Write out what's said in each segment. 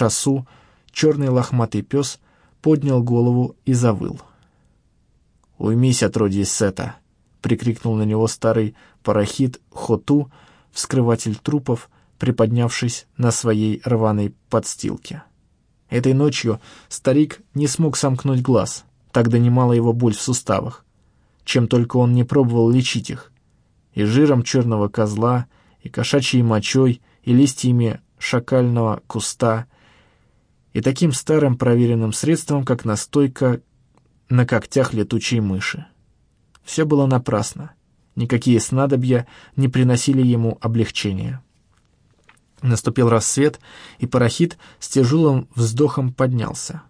шасу, черный лохматый пес поднял голову и завыл. «Уймись, отродье Сета!» — прикрикнул на него старый парахит Хоту, вскрыватель трупов, приподнявшись на своей рваной подстилке. Этой ночью старик не смог сомкнуть глаз, так донимала его боль в суставах, чем только он не пробовал лечить их. И жиром черного козла, и кошачьей мочой, и листьями шакального куста, и таким старым проверенным средством, как настойка на когтях летучей мыши. Все было напрасно. Никакие снадобья не приносили ему облегчения. Наступил рассвет, и парахит с тяжелым вздохом поднялся.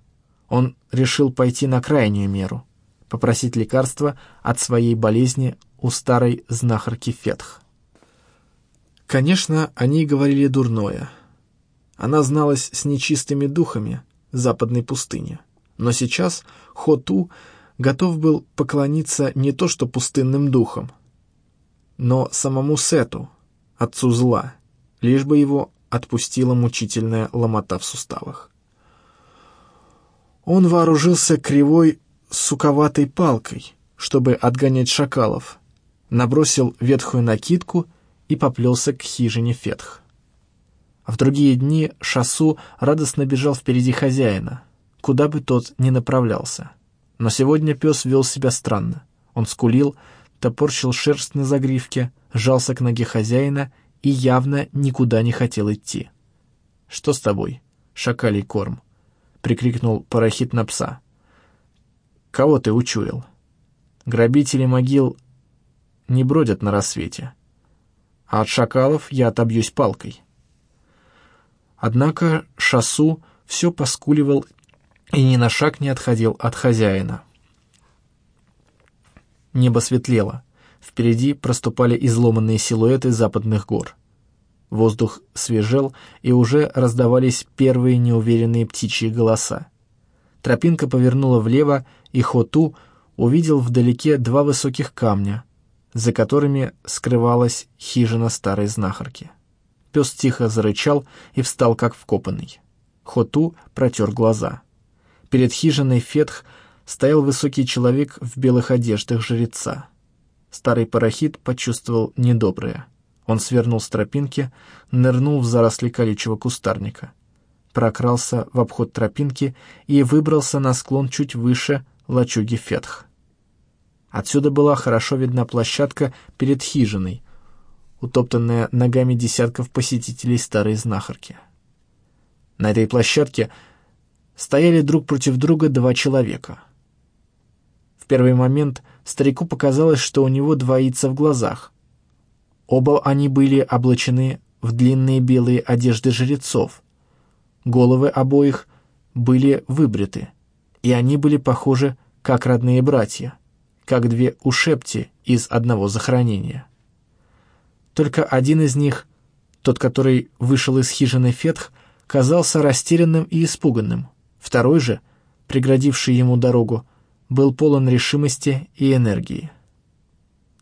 Он решил пойти на крайнюю меру, попросить лекарства от своей болезни у старой знахарки Фетх. Конечно, они говорили дурное. Она зналась с нечистыми духами западной пустыни. Но сейчас Хоту готов был поклониться не то что пустынным духам, но самому Сету, отцу зла, лишь бы его отпустила мучительная ломота в суставах. Он вооружился кривой суковатой палкой, чтобы отгонять шакалов, набросил ветхую накидку и поплелся к хижине Фетх. В другие дни Шасу радостно бежал впереди хозяина, куда бы тот ни направлялся. Но сегодня пес вел себя странно. Он скулил, топорщил шерсть на загривке, жался к ноге хозяина и явно никуда не хотел идти. «Что с тобой, шакалий корм?» — прикрикнул парахит на пса. «Кого ты учуял? Грабители могил не бродят на рассвете, а от шакалов я отобьюсь палкой». Однако Шасу все поскуливал и ни на шаг не отходил от хозяина. Небо светлело. Впереди проступали изломанные силуэты западных гор. Воздух свежел, и уже раздавались первые неуверенные птичьи голоса. Тропинка повернула влево, и Хоту увидел вдалеке два высоких камня, за которыми скрывалась хижина старой знахарки. Пес тихо зарычал и встал как вкопанный. Хоту протер глаза. Перед хижиной Фетх стоял высокий человек в белых одеждах жреца. Старый парахит почувствовал недоброе. Он свернул с тропинки, нырнул в заросли колючего кустарника. Прокрался в обход тропинки и выбрался на склон чуть выше лачуги Фетх. Отсюда была хорошо видна площадка перед хижиной, утоптанная ногами десятков посетителей старой знахарки. На этой площадке стояли друг против друга два человека — первый момент старику показалось, что у него двоится в глазах. Оба они были облачены в длинные белые одежды жрецов. Головы обоих были выбриты, и они были похожи как родные братья, как две ушепти из одного захоронения. Только один из них, тот, который вышел из хижины Фетх, казался растерянным и испуганным. Второй же, преградивший ему дорогу, был полон решимости и энергии.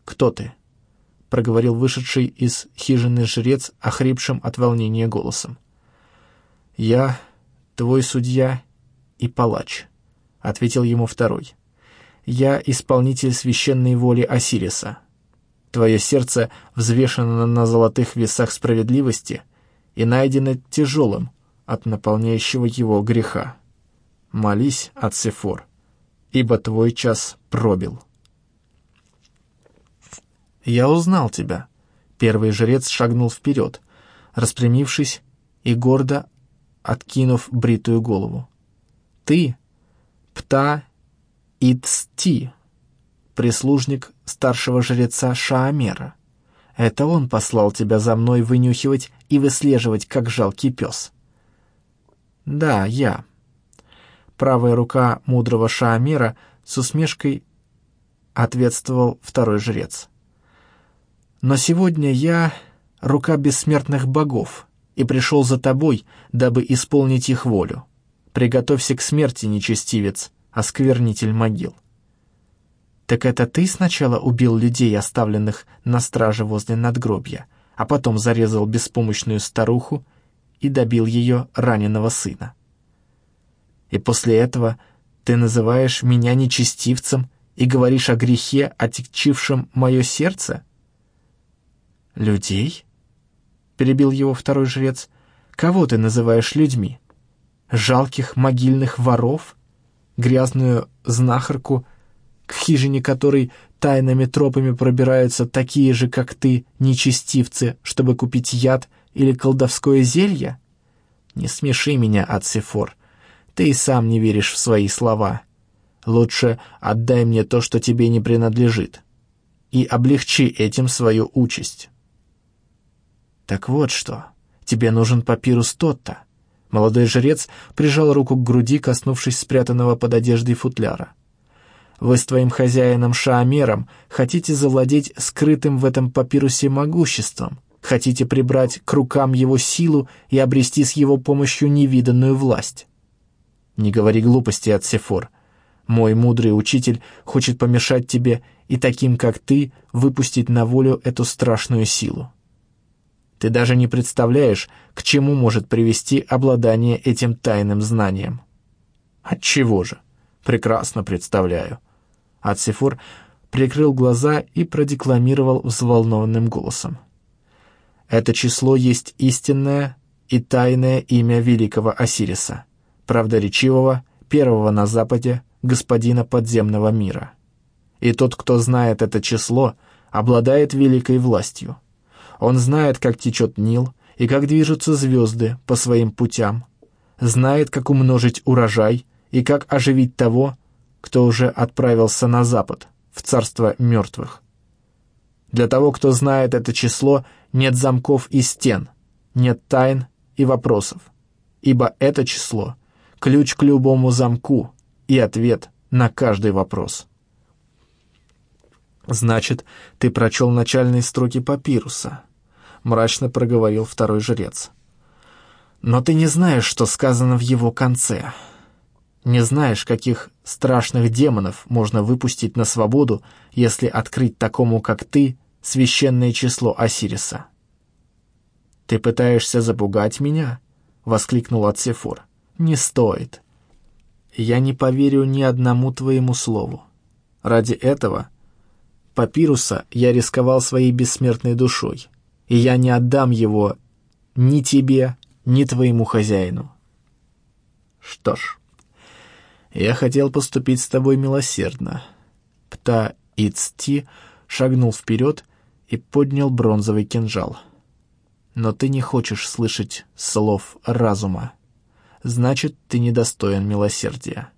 «Кто ты?» — проговорил вышедший из хижины жрец, охрипшим от волнения голосом. «Я твой судья и палач», — ответил ему второй. «Я исполнитель священной воли Осириса. Твое сердце взвешено на золотых весах справедливости и найдено тяжелым от наполняющего его греха. Молись, Ацефор, ибо твой час пробил. «Я узнал тебя», — первый жрец шагнул вперед, распрямившись и гордо откинув бритую голову. «Ты — Пта Ицти, прислужник старшего жреца Шаамера. Это он послал тебя за мной вынюхивать и выслеживать, как жалкий пес». «Да, я», правая рука мудрого Шаамира с усмешкой ответствовал второй жрец. «Но сегодня я — рука бессмертных богов, и пришел за тобой, дабы исполнить их волю. Приготовься к смерти, нечестивец, осквернитель могил». «Так это ты сначала убил людей, оставленных на страже возле надгробья, а потом зарезал беспомощную старуху и добил ее раненого сына. И после этого ты называешь меня нечестивцем и говоришь о грехе, отягчившем мое сердце? Людей? Перебил его второй жрец. Кого ты называешь людьми? Жалких могильных воров? Грязную знахарку, к хижине которой тайными тропами пробираются такие же, как ты, нечестивцы, чтобы купить яд или колдовское зелье? Не смеши меня, Ацифор. Ты и сам не веришь в свои слова. Лучше отдай мне то, что тебе не принадлежит, и облегчи этим свою участь. Так вот что, тебе нужен папирус тот-то. Молодой жрец прижал руку к груди, коснувшись спрятанного под одеждой футляра. Вы с твоим хозяином Шаамером хотите завладеть скрытым в этом папирусе могуществом, хотите прибрать к рукам его силу и обрести с его помощью невиданную власть. Не говори глупости, Ацефор. Мой мудрый учитель хочет помешать тебе и таким, как ты, выпустить на волю эту страшную силу. Ты даже не представляешь, к чему может привести обладание этим тайным знанием. Отчего же? Прекрасно представляю. Ацефор прикрыл глаза и продекламировал взволнованным голосом. Это число есть истинное и тайное имя великого Осириса правдоречивого, первого на Западе, господина подземного мира. И тот, кто знает это число, обладает великой властью. Он знает, как течет Нил и как движутся звезды по своим путям, знает, как умножить урожай и как оживить того, кто уже отправился на запад, в царство мертвых. Для того, кто знает это число, нет замков и стен, нет тайн и вопросов, ибо это число ключ к любому замку и ответ на каждый вопрос. «Значит, ты прочел начальные строки папируса», — мрачно проговорил второй жрец. «Но ты не знаешь, что сказано в его конце. Не знаешь, каких страшных демонов можно выпустить на свободу, если открыть такому, как ты, священное число Осириса». «Ты пытаешься запугать меня?» — воскликнул Ацефор не стоит. Я не поверю ни одному твоему слову. Ради этого папируса я рисковал своей бессмертной душой, и я не отдам его ни тебе, ни твоему хозяину. Что ж, я хотел поступить с тобой милосердно. Пта Ицти шагнул вперед и поднял бронзовый кинжал. Но ты не хочешь слышать слов разума значит, ты недостоин милосердия.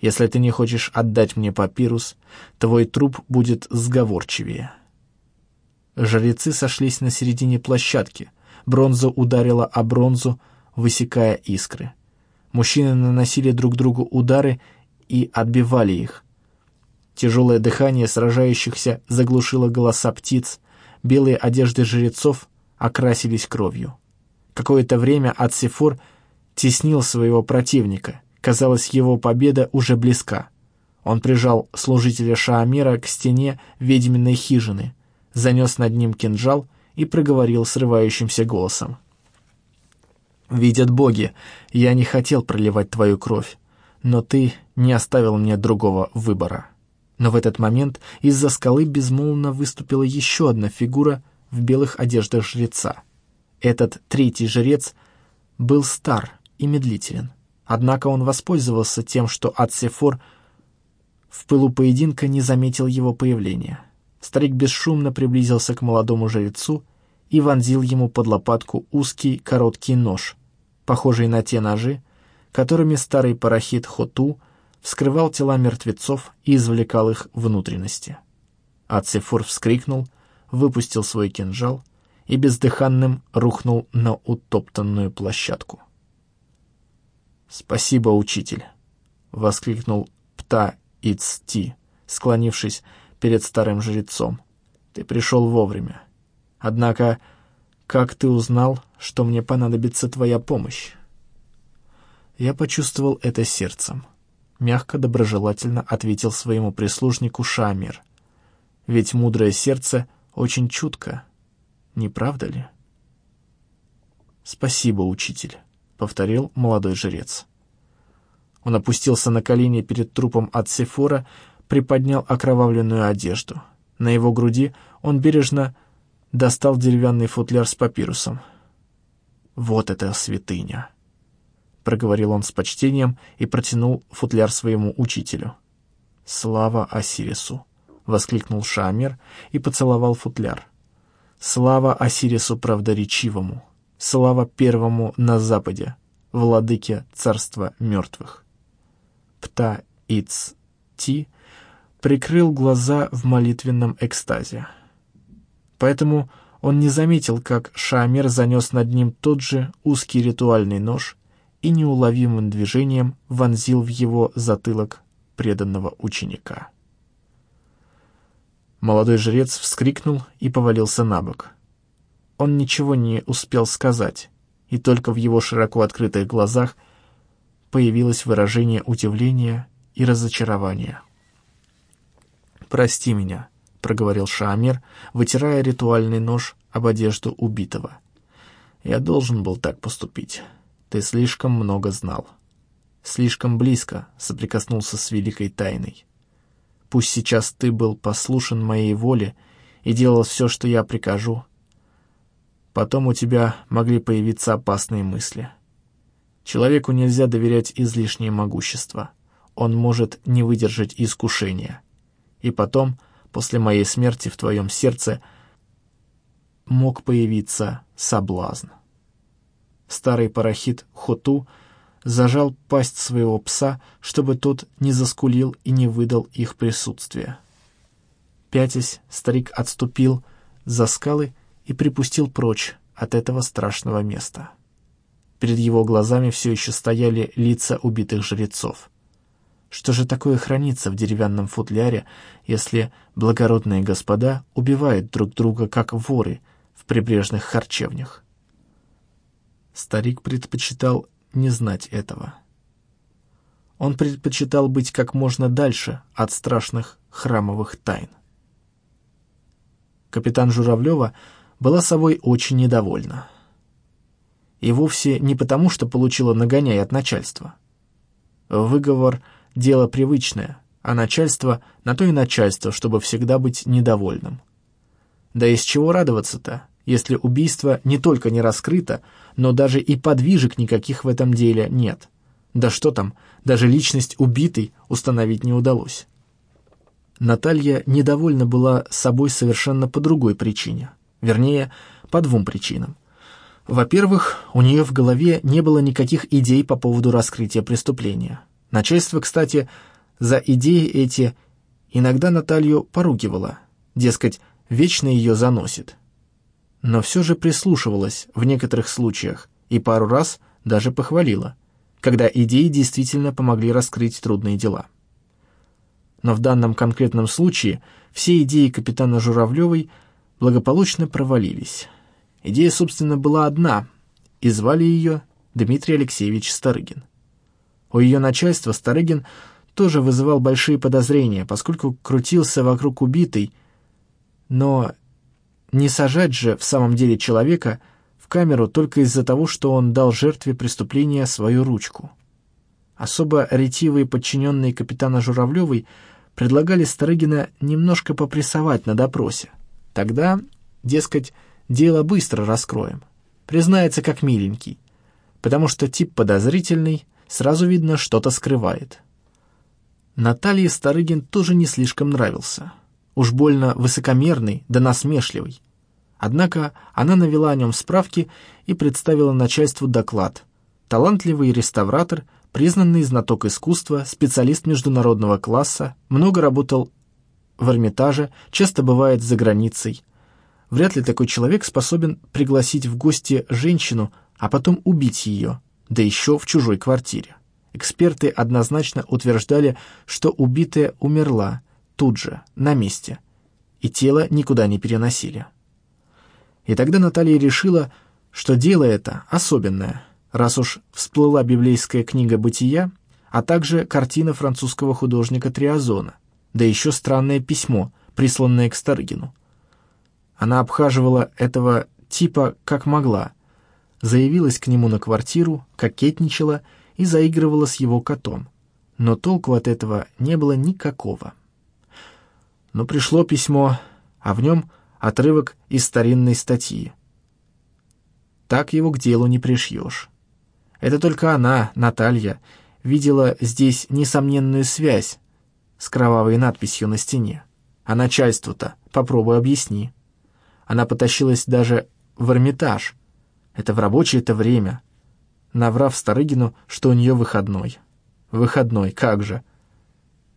Если ты не хочешь отдать мне папирус, твой труп будет сговорчивее». Жрецы сошлись на середине площадки. Бронза ударила о бронзу, высекая искры. Мужчины наносили друг другу удары и отбивали их. Тяжелое дыхание сражающихся заглушило голоса птиц, белые одежды жрецов окрасились кровью. Какое-то время Ацифор теснил своего противника. Казалось, его победа уже близка. Он прижал служителя Шаамира к стене ведьминой хижины, занес над ним кинжал и проговорил срывающимся голосом. «Видят боги, я не хотел проливать твою кровь, но ты не оставил мне другого выбора». Но в этот момент из-за скалы безмолвно выступила еще одна фигура в белых одеждах жреца. Этот третий жрец был стар, и медлителен. Однако он воспользовался тем, что Ацефор в пылу поединка не заметил его появления. Старик бесшумно приблизился к молодому жрецу и вонзил ему под лопатку узкий короткий нож, похожий на те ножи, которыми старый парахит Хоту вскрывал тела мертвецов и извлекал их внутренности. Ацефор вскрикнул, выпустил свой кинжал и бездыханным рухнул на утоптанную площадку. «Спасибо, учитель!» — воскликнул Пта Ицти, склонившись перед старым жрецом. «Ты пришел вовремя. Однако, как ты узнал, что мне понадобится твоя помощь?» Я почувствовал это сердцем. Мягко, доброжелательно ответил своему прислужнику Шамир. «Ведь мудрое сердце очень чутко, не правда ли?» «Спасибо, учитель», — повторил молодой жрец. Он опустился на колени перед трупом от Сефора, приподнял окровавленную одежду. На его груди он бережно достал деревянный футляр с папирусом. «Вот это святыня!» — проговорил он с почтением и протянул футляр своему учителю. «Слава Осирису!» — воскликнул Шамер и поцеловал футляр. «Слава Осирису правдоречивому! Слава первому на западе, владыке царства мертвых!» Пта-Иц-Ти прикрыл глаза в молитвенном экстазе. Поэтому он не заметил, как Шамер занес над ним тот же узкий ритуальный нож и неуловимым движением вонзил в его затылок преданного ученика. Молодой жрец вскрикнул и повалился на бок. Он ничего не успел сказать, и только в его широко открытых глазах появилось выражение удивления и разочарования. «Прости меня», — проговорил Шамир, вытирая ритуальный нож об одежду убитого. «Я должен был так поступить. Ты слишком много знал. Слишком близко соприкоснулся с великой тайной. Пусть сейчас ты был послушен моей воле и делал все, что я прикажу. Потом у тебя могли появиться опасные мысли. Человеку нельзя доверять излишнее могущество. Он может не выдержать искушения. И потом, после моей смерти в твоем сердце, мог появиться соблазн. Старый парахит Хоту зажал пасть своего пса, чтобы тот не заскулил и не выдал их присутствие. Пятясь, старик отступил за скалы и припустил прочь от этого страшного места. Перед его глазами все еще стояли лица убитых жрецов. Что же такое хранится в деревянном футляре, если благородные господа убивают друг друга, как воры в прибрежных харчевнях? Старик предпочитал не знать этого. Он предпочитал быть как можно дальше от страшных храмовых тайн. Капитан Журавлева была собой очень недовольна. И вовсе не потому, что получила нагоняй от начальства. Выговор — дело привычное, а начальство — на то и начальство, чтобы всегда быть недовольным. Да из чего радоваться-то, если убийство не только не раскрыто, но даже и подвижек никаких в этом деле нет. Да что там, даже личность убитой установить не удалось. Наталья недовольна была собой совершенно по другой причине. Вернее, по двум причинам. Во-первых, у нее в голове не было никаких идей по поводу раскрытия преступления. Начальство, кстати, за идеи эти иногда Наталью поругивало, дескать, вечно ее заносит. Но все же прислушивалась в некоторых случаях и пару раз даже похвалила, когда идеи действительно помогли раскрыть трудные дела. Но в данном конкретном случае все идеи капитана Журавлевой благополучно провалились. Идея, собственно, была одна, и звали ее Дмитрий Алексеевич Старыгин. У ее начальства Старыгин тоже вызывал большие подозрения, поскольку крутился вокруг убитой, но не сажать же в самом деле человека в камеру только из-за того, что он дал жертве преступления свою ручку. Особо ретивые подчиненные капитана Журавлевой предлагали Старыгина немножко попрессовать на допросе. Тогда, дескать, дело быстро раскроем. Признается как миленький, потому что тип подозрительный, сразу видно, что-то скрывает. Наталье Старыгин тоже не слишком нравился. Уж больно высокомерный да насмешливый. Однако она навела о нем справки и представила начальству доклад. Талантливый реставратор, признанный знаток искусства, специалист международного класса, много работал в Эрмитаже, часто бывает за границей, Вряд ли такой человек способен пригласить в гости женщину, а потом убить ее, да еще в чужой квартире. Эксперты однозначно утверждали, что убитая умерла тут же, на месте, и тело никуда не переносили. И тогда Наталья решила, что дело это особенное, раз уж всплыла библейская книга «Бытия», а также картина французского художника Триазона, да еще странное письмо, присланное к Старыгину. Она обхаживала этого типа как могла, заявилась к нему на квартиру, кокетничала и заигрывала с его котом. Но толку от этого не было никакого. Но пришло письмо, а в нем отрывок из старинной статьи. Так его к делу не пришьешь. Это только она, Наталья, видела здесь несомненную связь с кровавой надписью на стене. А начальству-то попробуй объясни. Она потащилась даже в Эрмитаж. Это в рабочее-то время. Наврав Старыгину, что у нее выходной. Выходной, как же.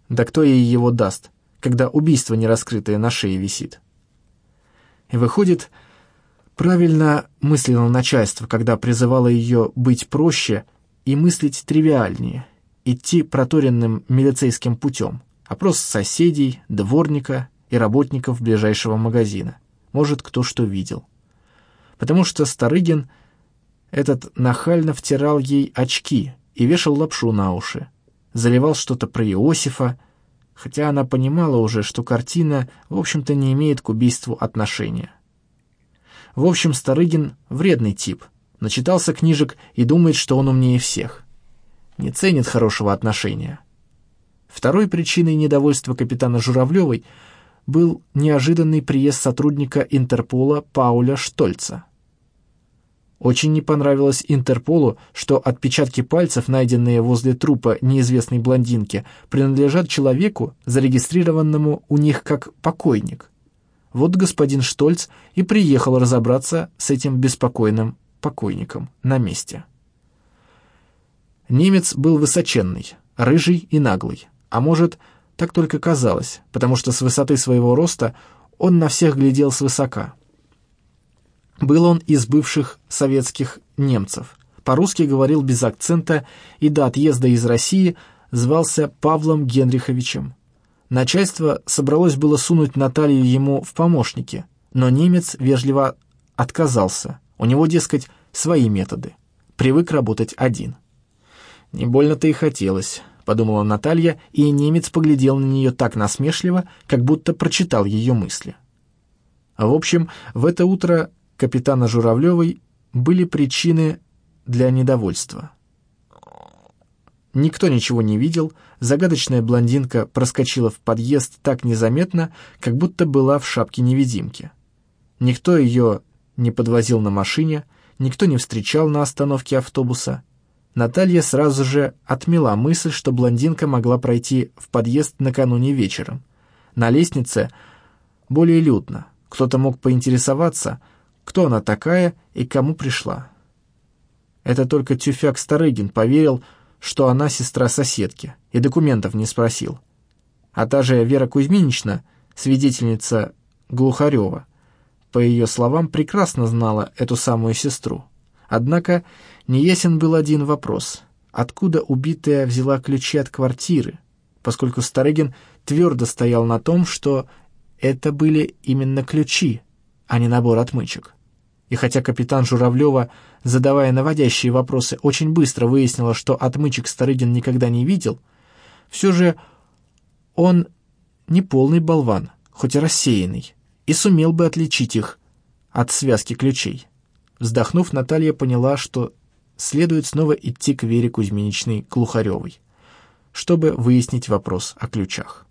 Да кто ей его даст, когда убийство нераскрытое на шее висит? И выходит, правильно мыслило начальство, когда призывало ее быть проще и мыслить тривиальнее, идти проторенным милицейским путем. Опрос соседей, дворника и работников ближайшего магазина. Может, кто что видел. Потому что Старыгин этот нахально втирал ей очки и вешал лапшу на уши. Заливал что-то про Иосифа, хотя она понимала уже, что картина, в общем-то, не имеет к убийству отношения. В общем, Старыгин — вредный тип, начитался книжек и думает, что он умнее всех. Не ценит хорошего отношения. Второй причиной недовольства капитана Журавлевой был неожиданный приезд сотрудника Интерпола Пауля Штольца. Очень не понравилось Интерполу, что отпечатки пальцев, найденные возле трупа неизвестной блондинки, принадлежат человеку, зарегистрированному у них как покойник. Вот господин Штольц и приехал разобраться с этим беспокойным покойником на месте. Немец был высоченный, рыжий и наглый. А может, так только казалось, потому что с высоты своего роста он на всех глядел свысока. Был он из бывших советских немцев. По-русски говорил без акцента и до отъезда из России звался Павлом Генриховичем. Начальство собралось было сунуть Наталью ему в помощники, но немец вежливо отказался. У него, дескать, свои методы. Привык работать один. Не больно-то и хотелось подумала Наталья, и немец поглядел на нее так насмешливо, как будто прочитал ее мысли. В общем, в это утро капитана Журавлевой были причины для недовольства. Никто ничего не видел, загадочная блондинка проскочила в подъезд так незаметно, как будто была в шапке-невидимки. Никто ее не подвозил на машине, никто не встречал на остановке автобуса — Наталья сразу же отмела мысль, что блондинка могла пройти в подъезд накануне вечером. На лестнице более людно. Кто-то мог поинтересоваться, кто она такая и кому пришла. Это только тюфяк Старыгин поверил, что она сестра соседки, и документов не спросил. А та же Вера Кузьминична, свидетельница Глухарева, по ее словам, прекрасно знала эту самую сестру. Однако неясен был один вопрос. Откуда убитая взяла ключи от квартиры? Поскольку Старыгин твердо стоял на том, что это были именно ключи, а не набор отмычек. И хотя капитан Журавлева, задавая наводящие вопросы, очень быстро выяснила, что отмычек Старыгин никогда не видел, все же он не полный болван, хоть и рассеянный, и сумел бы отличить их от связки ключей. Вздохнув, Наталья поняла, что следует снова идти к Вере Кузьминичной Клухаревой, чтобы выяснить вопрос о ключах.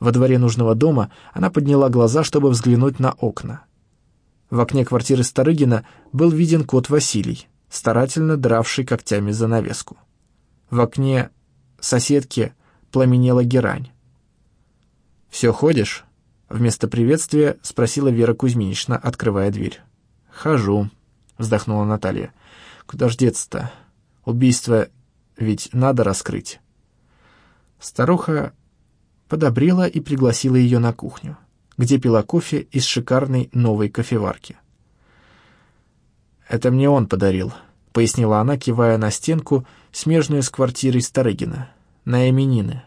Во дворе нужного дома она подняла глаза, чтобы взглянуть на окна. В окне квартиры Старыгина был виден кот Василий, старательно дравший когтями занавеску. В окне соседки пламенела герань. «Все ходишь?» — вместо приветствия спросила Вера Кузьминична, открывая дверь. «Хожу», — вздохнула Наталья. «Куда ж деться-то? Убийство ведь надо раскрыть». Старуха подобрела и пригласила ее на кухню, где пила кофе из шикарной новой кофеварки. «Это мне он подарил», — пояснила она, кивая на стенку, смежную с квартирой Старыгина, на именины.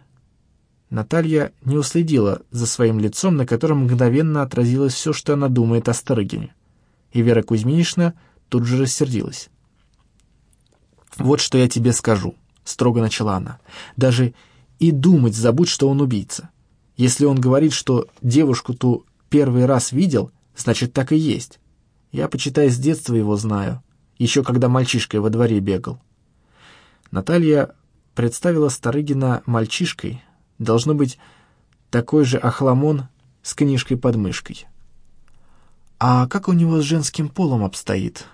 Наталья не уследила за своим лицом, на котором мгновенно отразилось все, что она думает о Старыгине и Вера Кузьминична тут же рассердилась. «Вот что я тебе скажу», — строго начала она. «Даже и думать забудь, что он убийца. Если он говорит, что девушку ту первый раз видел, значит, так и есть. Я, почитай, с детства его знаю. еще когда мальчишкой во дворе бегал. Наталья представила Старыгина мальчишкой, должно быть, такой же охламон с книжкой под мышкой. «А как у него с женским полом обстоит?»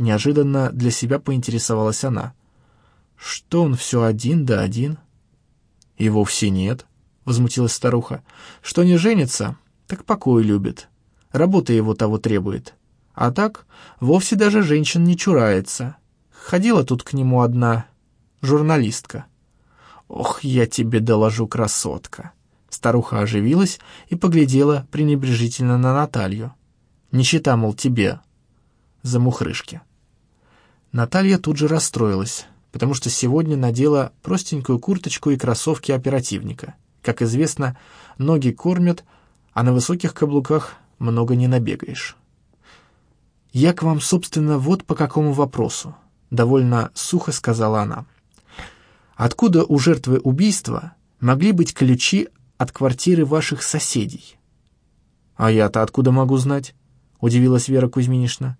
Неожиданно для себя поинтересовалась она. «Что он все один да один?» «И вовсе нет», — возмутилась старуха. «Что не женится, так покой любит. Работа его того требует. А так вовсе даже женщин не чурается. Ходила тут к нему одна журналистка. «Ох, я тебе доложу, красотка!» Старуха оживилась и поглядела пренебрежительно на Наталью. «Не счита, мол, тебе, за мухрышки». Наталья тут же расстроилась, потому что сегодня надела простенькую курточку и кроссовки оперативника. Как известно, ноги кормят, а на высоких каблуках много не набегаешь. «Я к вам, собственно, вот по какому вопросу», — довольно сухо сказала она. «Откуда у жертвы убийства могли быть ключи от квартиры ваших соседей?» «А я-то откуда могу знать?» — удивилась Вера Кузьминишна.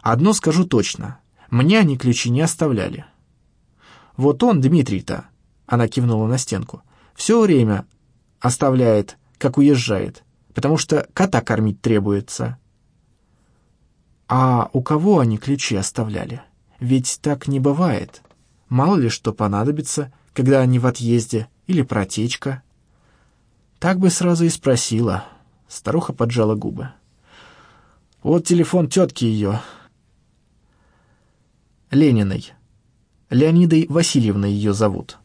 «Одно скажу точно. Мне они ключи не оставляли». «Вот он, Дмитрий-то», — она кивнула на стенку, — «все время оставляет, как уезжает, потому что кота кормить требуется». А у кого они ключи оставляли? Ведь так не бывает. Мало ли что понадобится, когда они в отъезде, или протечка. Так бы сразу и спросила. Старуха поджала губы. Вот телефон тетки ее. Лениной. Леонидой Васильевной ее зовут.